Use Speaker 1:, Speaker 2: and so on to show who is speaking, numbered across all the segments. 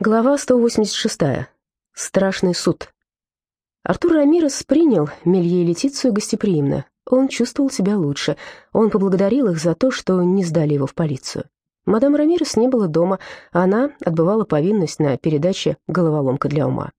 Speaker 1: Глава 186. Страшный суд. Артур Рамирес принял Мелье и Летицию гостеприимно. Он чувствовал себя лучше. Он поблагодарил их за то, что не сдали его в полицию. Мадам Рамирес не было дома, она отбывала повинность на передаче «Головоломка для ума».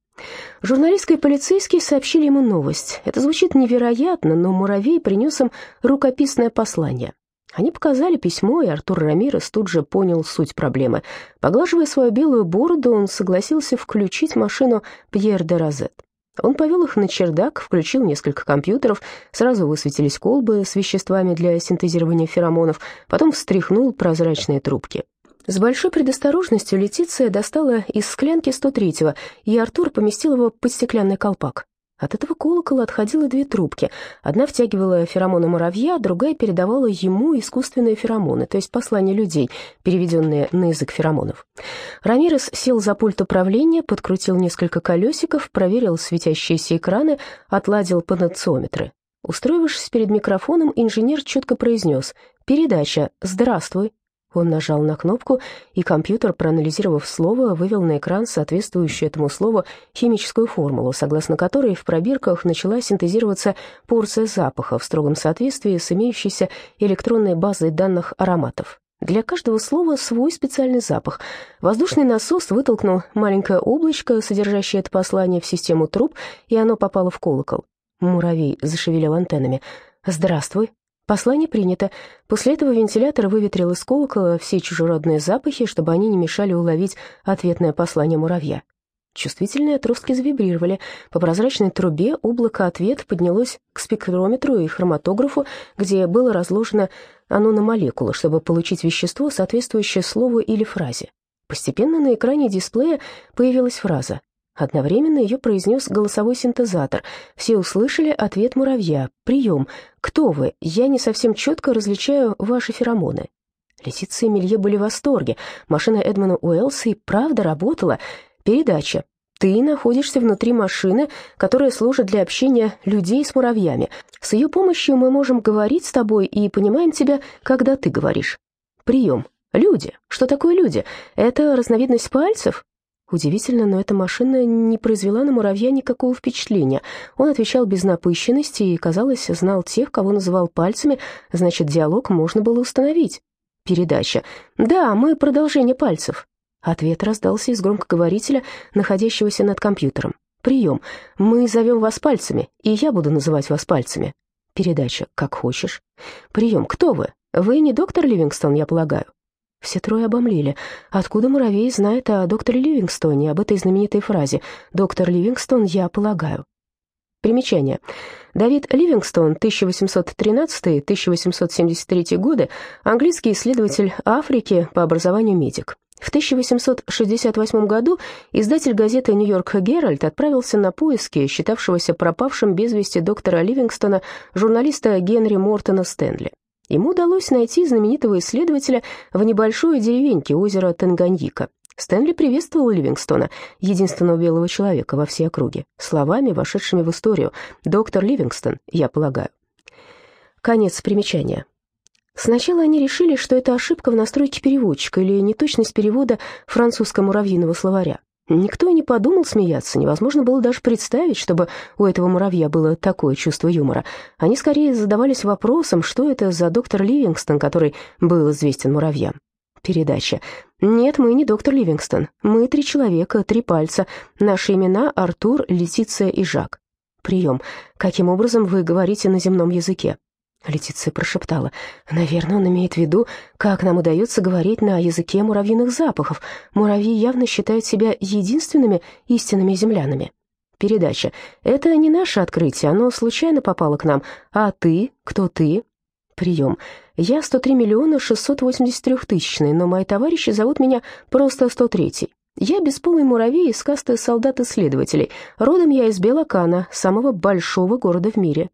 Speaker 1: Журналистка и полицейские сообщили ему новость. Это звучит невероятно, но муравей принес им рукописное послание. Они показали письмо, и Артур Рамирес тут же понял суть проблемы. Поглаживая свою белую бороду, он согласился включить машину Пьер де Розет. Он повел их на чердак, включил несколько компьютеров, сразу высветились колбы с веществами для синтезирования феромонов, потом встряхнул прозрачные трубки. С большой предосторожностью Летиция достала из склянки 103-го, и Артур поместил его под стеклянный колпак. От этого колокола отходило две трубки. Одна втягивала феромоны муравья, другая передавала ему искусственные феромоны, то есть послания людей, переведенные на язык феромонов. Рамирес сел за пульт управления, подкрутил несколько колесиков, проверил светящиеся экраны, отладил потенциометры. Устроившись перед микрофоном, инженер четко произнес «Передача. Здравствуй. Он нажал на кнопку, и компьютер, проанализировав слово, вывел на экран соответствующую этому слову химическую формулу, согласно которой в пробирках начала синтезироваться порция запаха в строгом соответствии с имеющейся электронной базой данных ароматов. Для каждого слова свой специальный запах. Воздушный насос вытолкнул маленькое облачко, содержащее это послание, в систему труб, и оно попало в колокол. Муравей зашевелил антеннами. «Здравствуй», Послание принято. После этого вентилятор выветрил из колокола все чужеродные запахи, чтобы они не мешали уловить ответное послание муравья. Чувствительные отростки завибрировали. По прозрачной трубе облако ответ поднялось к спектрометру и хроматографу, где было разложено оно на молекулы, чтобы получить вещество, соответствующее слову или фразе. Постепенно на экране дисплея появилась фраза Одновременно ее произнес голосовой синтезатор. Все услышали ответ муравья. «Прием. Кто вы? Я не совсем четко различаю ваши феромоны». Лисица и Мелье были в восторге. Машина Эдмона Уэллса и правда работала. Передача. Ты находишься внутри машины, которая служит для общения людей с муравьями. С ее помощью мы можем говорить с тобой и понимаем тебя, когда ты говоришь. Прием. Люди. Что такое люди? Это разновидность пальцев? Удивительно, но эта машина не произвела на муравья никакого впечатления. Он отвечал без напыщенности и, казалось, знал тех, кого называл пальцами, значит, диалог можно было установить. Передача. «Да, мы продолжение пальцев». Ответ раздался из громкоговорителя, находящегося над компьютером. «Прием. Мы зовем вас пальцами, и я буду называть вас пальцами». Передача. «Как хочешь». «Прием. Кто вы? Вы не доктор Ливингстон, я полагаю?» Все трое обомлели. Откуда муравей знает о докторе Ливингстоне, об этой знаменитой фразе «Доктор Ливингстон, я полагаю». Примечание. Давид Ливингстон, 1813-1873 годы, английский исследователь Африки, по образованию медик. В 1868 году издатель газеты «Нью-Йорк Геральт» отправился на поиски считавшегося пропавшим без вести доктора Ливингстона журналиста Генри Мортона Стэнли. Ему удалось найти знаменитого исследователя в небольшой деревеньке озера Танганьика. Стэнли приветствовал Ливингстона, единственного белого человека во всей округе, словами, вошедшими в историю. «Доктор Ливингстон, я полагаю». Конец примечания. Сначала они решили, что это ошибка в настройке переводчика или неточность перевода французско-муравьиного словаря. Никто и не подумал смеяться, невозможно было даже представить, чтобы у этого муравья было такое чувство юмора. Они скорее задавались вопросом, что это за доктор Ливингстон, который был известен муравьям. Передача. «Нет, мы не доктор Ливингстон. Мы три человека, три пальца. Наши имена — Артур, Летиция и Жак». Прием. «Каким образом вы говорите на земном языке?» Летиция прошептала. «Наверное, он имеет в виду, как нам удается говорить на языке муравьиных запахов. Муравьи явно считают себя единственными истинными землянами». Передача. «Это не наше открытие, оно случайно попало к нам. А ты? Кто ты?» Прием. «Я 103 миллиона 683 тысячный, но мои товарищи зовут меня просто 103 Я бесполый муравей из касты солдат-исследователей. Родом я из Белокана, самого большого города в мире.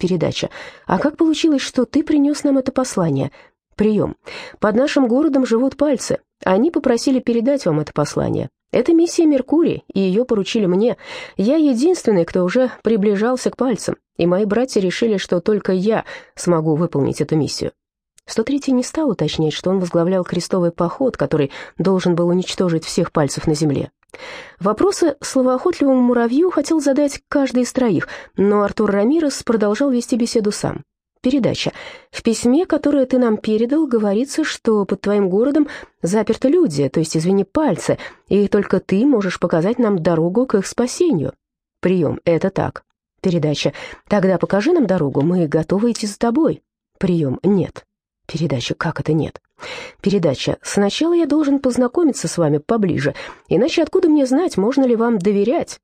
Speaker 1: Передача. «А как получилось, что ты принес нам это послание?» Прием. «Под нашим городом живут пальцы. Они попросили передать вам это послание. Это миссия Меркурий, и ее поручили мне. Я единственный, кто уже приближался к пальцам, и мои братья решили, что только я смогу выполнить эту миссию». 103-й не стал уточнять, что он возглавлял крестовый поход, который должен был уничтожить всех пальцев на земле. Вопросы словоохотливому муравью хотел задать каждый из троих, но Артур Рамирес продолжал вести беседу сам. Передача. В письме, которое ты нам передал, говорится, что под твоим городом заперты люди, то есть, извини, пальцы, и только ты можешь показать нам дорогу к их спасению. Прием. Это так. Передача. Тогда покажи нам дорогу, мы готовы идти за тобой. Прием. Нет. Передача. Как это нет? Передача. Сначала я должен познакомиться с вами поближе, иначе откуда мне знать, можно ли вам доверять?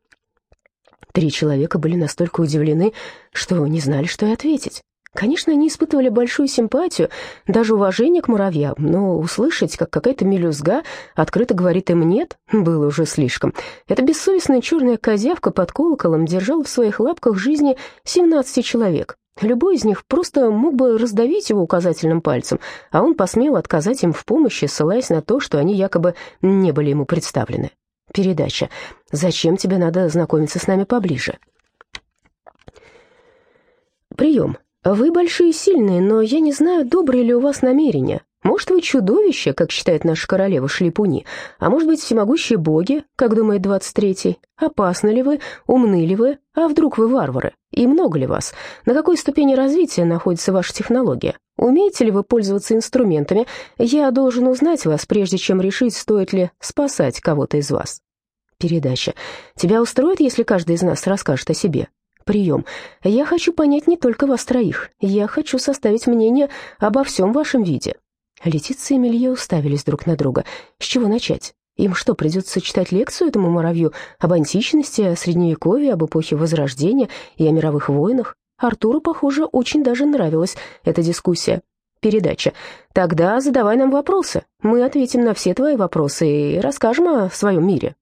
Speaker 1: Три человека были настолько удивлены, что не знали, что и ответить. Конечно, они испытывали большую симпатию, даже уважение к муравьям, но услышать, как какая-то мелюзга открыто говорит им «нет», было уже слишком. Эта бессовестная черная козявка под колоколом держала в своих лапках жизни 17 человек. Любой из них просто мог бы раздавить его указательным пальцем, а он посмел отказать им в помощи, ссылаясь на то, что они якобы не были ему представлены. Передача «Зачем тебе надо знакомиться с нами поближе?» Прием. «Вы большие и сильные, но я не знаю, добрые ли у вас намерения. Может, вы чудовище, как считает наша королева Шлепуни, а может быть, всемогущие боги, как думает двадцать третий. Опасны ли вы, умны ли вы, а вдруг вы варвары? И много ли вас? На какой ступени развития находится ваша технология? Умеете ли вы пользоваться инструментами? Я должен узнать вас, прежде чем решить, стоит ли спасать кого-то из вас». Передача. «Тебя устроит, если каждый из нас расскажет о себе?» прием. Я хочу понять не только вас троих. Я хочу составить мнение обо всем вашем виде». Летиция и Мелье уставились друг на друга. С чего начать? Им что, придется читать лекцию этому муравью об античности, о средневековье, об эпохе Возрождения и о мировых войнах? Артуру, похоже, очень даже нравилась эта дискуссия. Передача. Тогда задавай нам вопросы. Мы ответим на все твои вопросы и расскажем о своем мире.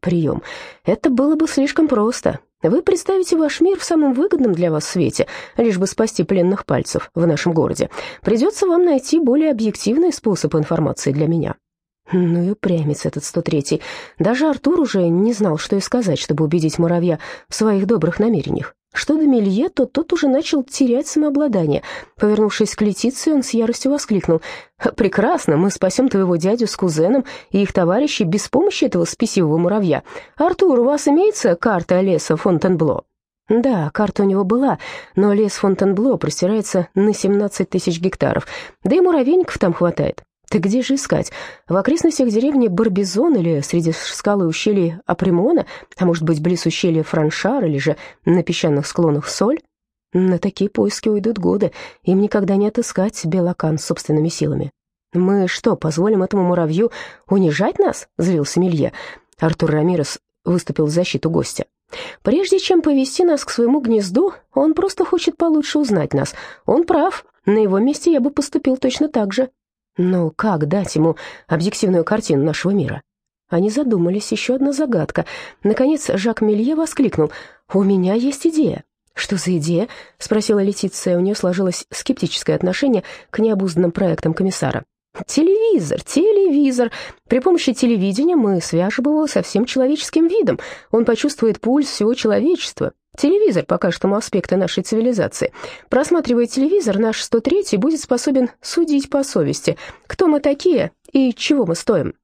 Speaker 1: Прием. Это было бы слишком просто. Вы представите ваш мир в самом выгодном для вас свете, лишь бы спасти пленных пальцев в нашем городе. Придется вам найти более объективный способ информации для меня». Ну и упрямец этот 103-й. Даже Артур уже не знал, что и сказать, чтобы убедить муравья в своих добрых намерениях. Что до Мелье, то тот уже начал терять самообладание. Повернувшись к Летиции, он с яростью воскликнул. «Прекрасно, мы спасем твоего дядю с кузеном и их товарищей без помощи этого спесивого муравья. Артур, у вас имеется карта леса Фонтенбло?» Да, карта у него была, но лес Фонтенбло простирается на 17 тысяч гектаров, да и муравейников там хватает. Так где же искать? В окрестностях деревни Барбизон или среди скалы ущелья Апримона, а может быть, близ ущелья Франшар или же на песчаных склонах Соль? На такие поиски уйдут годы, им никогда не отыскать Белакан собственными силами. «Мы что, позволим этому муравью унижать нас?» — злился Милье. Артур Рамирес выступил в защиту гостя. «Прежде чем повести нас к своему гнезду, он просто хочет получше узнать нас. Он прав. На его месте я бы поступил точно так же». Но как дать ему объективную картину нашего мира? Они задумались, еще одна загадка. Наконец Жак Мелье воскликнул. «У меня есть идея». «Что за идея?» — спросила Летиция. У нее сложилось скептическое отношение к необузданным проектам комиссара. «Телевизор, телевизор. При помощи телевидения мы свяжем его со всем человеческим видом. Он почувствует пульс всего человечества. Телевизор покажет ему аспекты нашей цивилизации. Просматривая телевизор, наш 103-й будет способен судить по совести, кто мы такие и чего мы стоим.